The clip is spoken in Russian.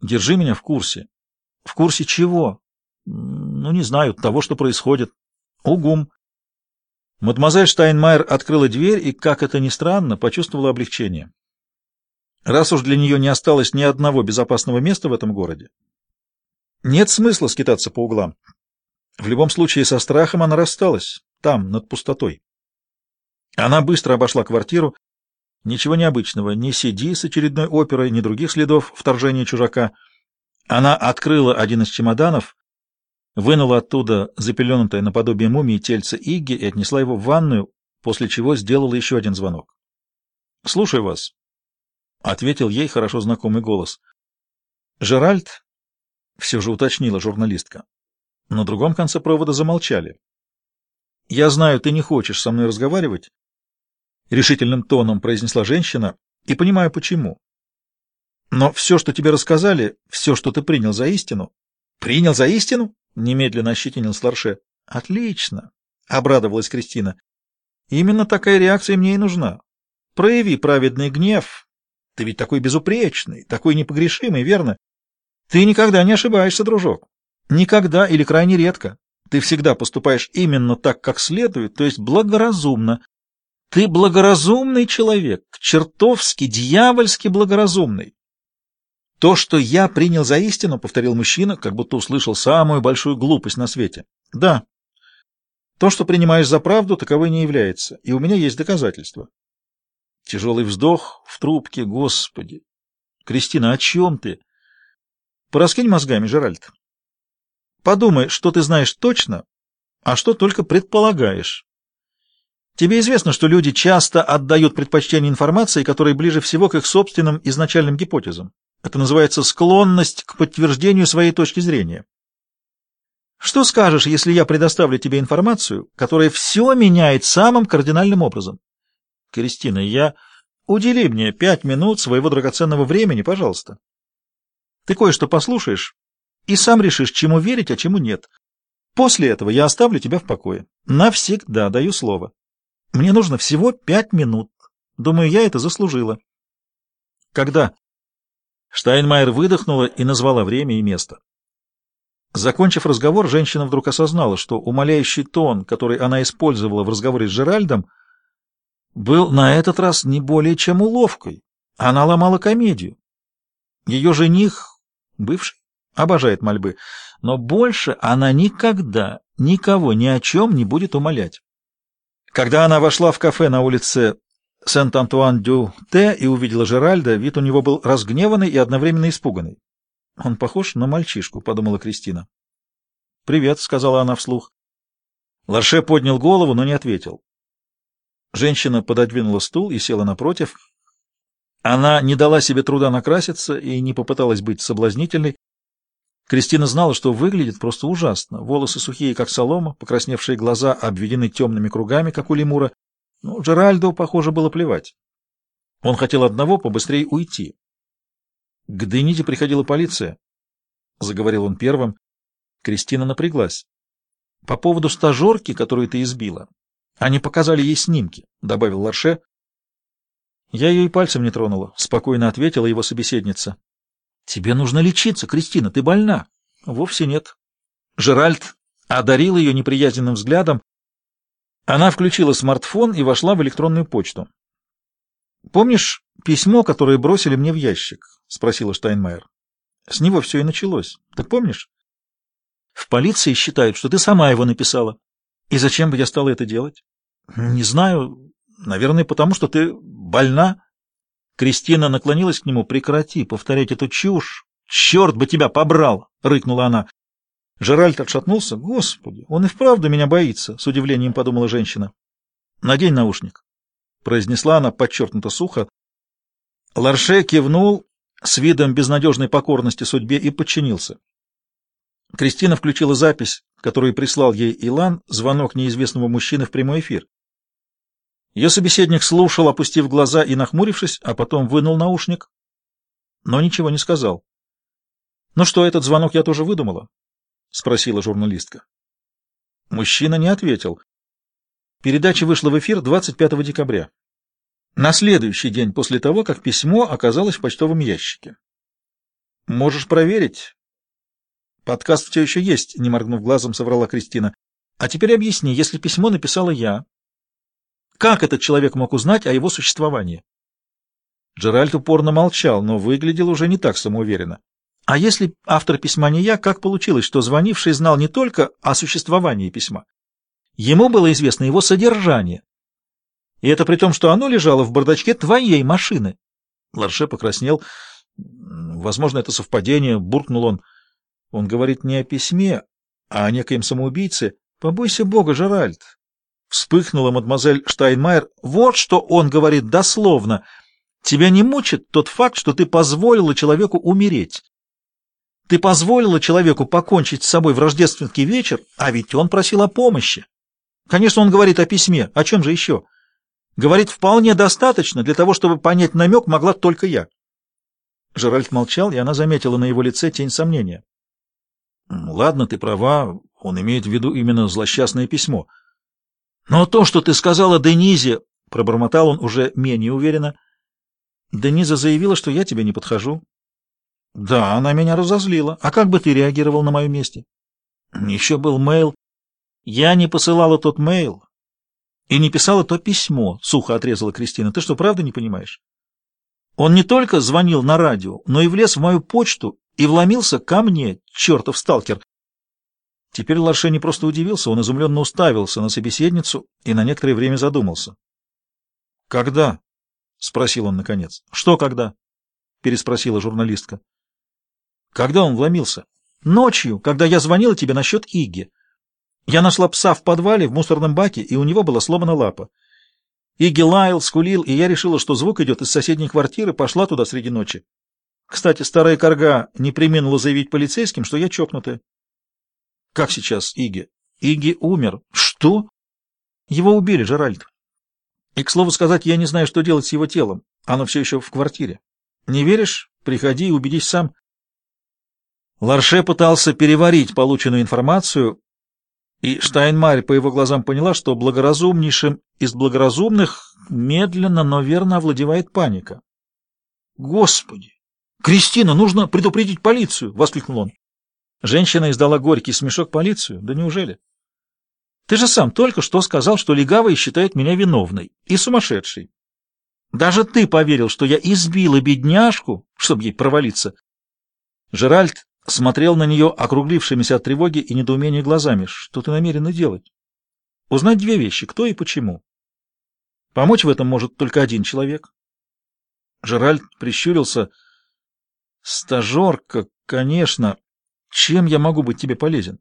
Держи меня в курсе. В курсе чего? Ну, не знаю, того, что происходит. Угум. Мадемуазель Штайнмайер открыла дверь и, как это ни странно, почувствовала облегчение. Раз уж для нее не осталось ни одного безопасного места в этом городе, нет смысла скитаться по углам. В любом случае, со страхом она рассталась, там, над пустотой. Она быстро обошла квартиру. Ничего необычного, ни CD с очередной оперой, ни других следов вторжения чужака. Она открыла один из чемоданов, вынула оттуда запеленутое наподобие мумии тельце Игги и отнесла его в ванную, после чего сделала еще один звонок. — Слушаю вас, — ответил ей хорошо знакомый голос. — Жеральд, — все же уточнила журналистка. На другом конце провода замолчали. — Я знаю, ты не хочешь со мной разговаривать, — решительным тоном произнесла женщина, — и понимаю, почему. Но все, что тебе рассказали, все, что ты принял за истину... — Принял за истину? — немедленно ощетинил Сларше. — Отлично, — обрадовалась Кристина. — Именно такая реакция мне и нужна. Прояви праведный гнев. Ты ведь такой безупречный, такой непогрешимый, верно? Ты никогда не ошибаешься, дружок. Никогда или крайне редко. Ты всегда поступаешь именно так, как следует, то есть благоразумно. Ты благоразумный человек, чертовски, дьявольски благоразумный. То, что я принял за истину, повторил мужчина, как будто услышал самую большую глупость на свете. Да. То, что принимаешь за правду, таковой не является, и у меня есть доказательства. Тяжелый вздох в трубке, господи. Кристина, о чем ты? Пораскинь мозгами, Жеральд. Подумай, что ты знаешь точно, а что только предполагаешь. Тебе известно, что люди часто отдают предпочтение информации, которая ближе всего к их собственным изначальным гипотезам. Это называется склонность к подтверждению своей точки зрения. Что скажешь, если я предоставлю тебе информацию, которая все меняет самым кардинальным образом? Кристина, я... Удели мне пять минут своего драгоценного времени, пожалуйста. Ты кое-что послушаешь и сам решишь, чему верить, а чему нет. После этого я оставлю тебя в покое. Навсегда даю слово. Мне нужно всего пять минут. Думаю, я это заслужила. Когда? Штайнмайер выдохнула и назвала время и место. Закончив разговор, женщина вдруг осознала, что умоляющий тон, который она использовала в разговоре с Жеральдом, был на этот раз не более чем уловкой. Она ломала комедию. Ее жених, бывший, обожает мольбы, но больше она никогда никого ни о чем не будет умолять. Когда она вошла в кафе на улице Сент-Антуан-дю-Те и увидела Жеральда, вид у него был разгневанный и одновременно испуганный. «Он похож на мальчишку», — подумала Кристина. «Привет», — сказала она вслух. Ларше поднял голову, но не ответил. Женщина пододвинула стул и села напротив. Она не дала себе труда накраситься и не попыталась быть соблазнительной. Кристина знала, что выглядит просто ужасно. Волосы сухие, как солома, покрасневшие глаза обведены темными кругами, как у лемура. Но Джеральду, похоже, было плевать. Он хотел одного — побыстрее уйти. К Дените приходила полиция. Заговорил он первым. Кристина напряглась. По поводу стажерки, которую ты избила. Они показали ей снимки, — добавил Ларше. Я ее и пальцем не тронула, — спокойно ответила его собеседница. — Тебе нужно лечиться, Кристина, ты больна. — Вовсе нет. Жеральд одарил ее неприязненным взглядом, она включила смартфон и вошла в электронную почту. «Помнишь письмо, которое бросили мне в ящик?» — спросила Штайнмайер. «С него все и началось. Ты помнишь?» «В полиции считают, что ты сама его написала. И зачем бы я стала это делать?» «Не знаю. Наверное, потому что ты больна». Кристина наклонилась к нему. «Прекрати повторять эту чушь. Черт бы тебя побрал!» — рыкнула она. Жеральд отшатнулся. «Господи, он и вправду меня боится», — с удивлением подумала женщина. «Надень наушник», — произнесла она подчеркнуто сухо. Ларше кивнул с видом безнадежной покорности судьбе и подчинился. Кристина включила запись, которую прислал ей Илан, звонок неизвестного мужчины в прямой эфир. Ее собеседник слушал, опустив глаза и нахмурившись, а потом вынул наушник, но ничего не сказал. «Ну что, этот звонок я тоже выдумала?» — спросила журналистка. Мужчина не ответил. Передача вышла в эфир 25 декабря. На следующий день после того, как письмо оказалось в почтовом ящике. Можешь проверить. Подкаст у тебя еще есть, не моргнув глазом, соврала Кристина. А теперь объясни, если письмо написала я, как этот человек мог узнать о его существовании? Джеральд упорно молчал, но выглядел уже не так самоуверенно. А если автор письма не я, как получилось, что звонивший знал не только о существовании письма? Ему было известно его содержание. И это при том, что оно лежало в бардачке твоей машины. Ларше покраснел. Возможно, это совпадение, буркнул он. Он говорит не о письме, а о некоем самоубийце. Побойся Бога, Жеральд. Вспыхнула мадемуазель Штайнмайер. Вот что он говорит дословно. Тебя не мучит тот факт, что ты позволила человеку умереть. Ты позволила человеку покончить с собой в рождественский вечер, а ведь он просил о помощи. Конечно, он говорит о письме. О чем же еще? Говорит, вполне достаточно для того, чтобы понять намек могла только я. Жеральд молчал, и она заметила на его лице тень сомнения. Ладно, ты права, он имеет в виду именно злосчастное письмо. Но то, что ты сказала Денизе, пробормотал он уже менее уверенно. Дениза заявила, что я тебе не подхожу. Да, она меня разозлила. А как бы ты реагировал на моем месте? Еще был мейл. Я не посылала тот мейл и не писала то письмо, сухо отрезала Кристина. Ты что, правда не понимаешь? Он не только звонил на радио, но и влез в мою почту и вломился ко мне, чертов сталкер. Теперь Ларше не просто удивился, он изумленно уставился на собеседницу и на некоторое время задумался. «Когда?» — спросил он наконец. «Что когда?» — переспросила журналистка. «Когда он вломился?» «Ночью, когда я звонила тебе насчет Иги. Я нашла пса в подвале, в мусорном баке, и у него была сломана лапа. Иги лаял, скулил, и я решила, что звук идет из соседней квартиры, пошла туда среди ночи. Кстати, старая корга не применула заявить полицейским, что я чокнутая. Как сейчас Иги? Иги умер. Что? Его убили, Жеральд. И, к слову сказать, я не знаю, что делать с его телом. Оно все еще в квартире. Не веришь? Приходи и убедись сам. Ларше пытался переварить полученную информацию, и Штайнмарь по его глазам поняла, что благоразумнейшим из благоразумных медленно, но верно овладевает паника. «Господи! Кристина, нужно предупредить полицию!» — воскликнул он. Женщина издала горький смешок полицию. «Да неужели?» «Ты же сам только что сказал, что легавые считают меня виновной и сумасшедшей. Даже ты поверил, что я избила бедняжку, чтобы ей провалиться». Жеральд смотрел на нее округлившимися от тревоги и недоумения глазами. Что ты намерена делать? Узнать две вещи, кто и почему. Помочь в этом может только один человек. Жеральд прищурился. Стажерка, конечно. Чем я могу быть тебе полезен?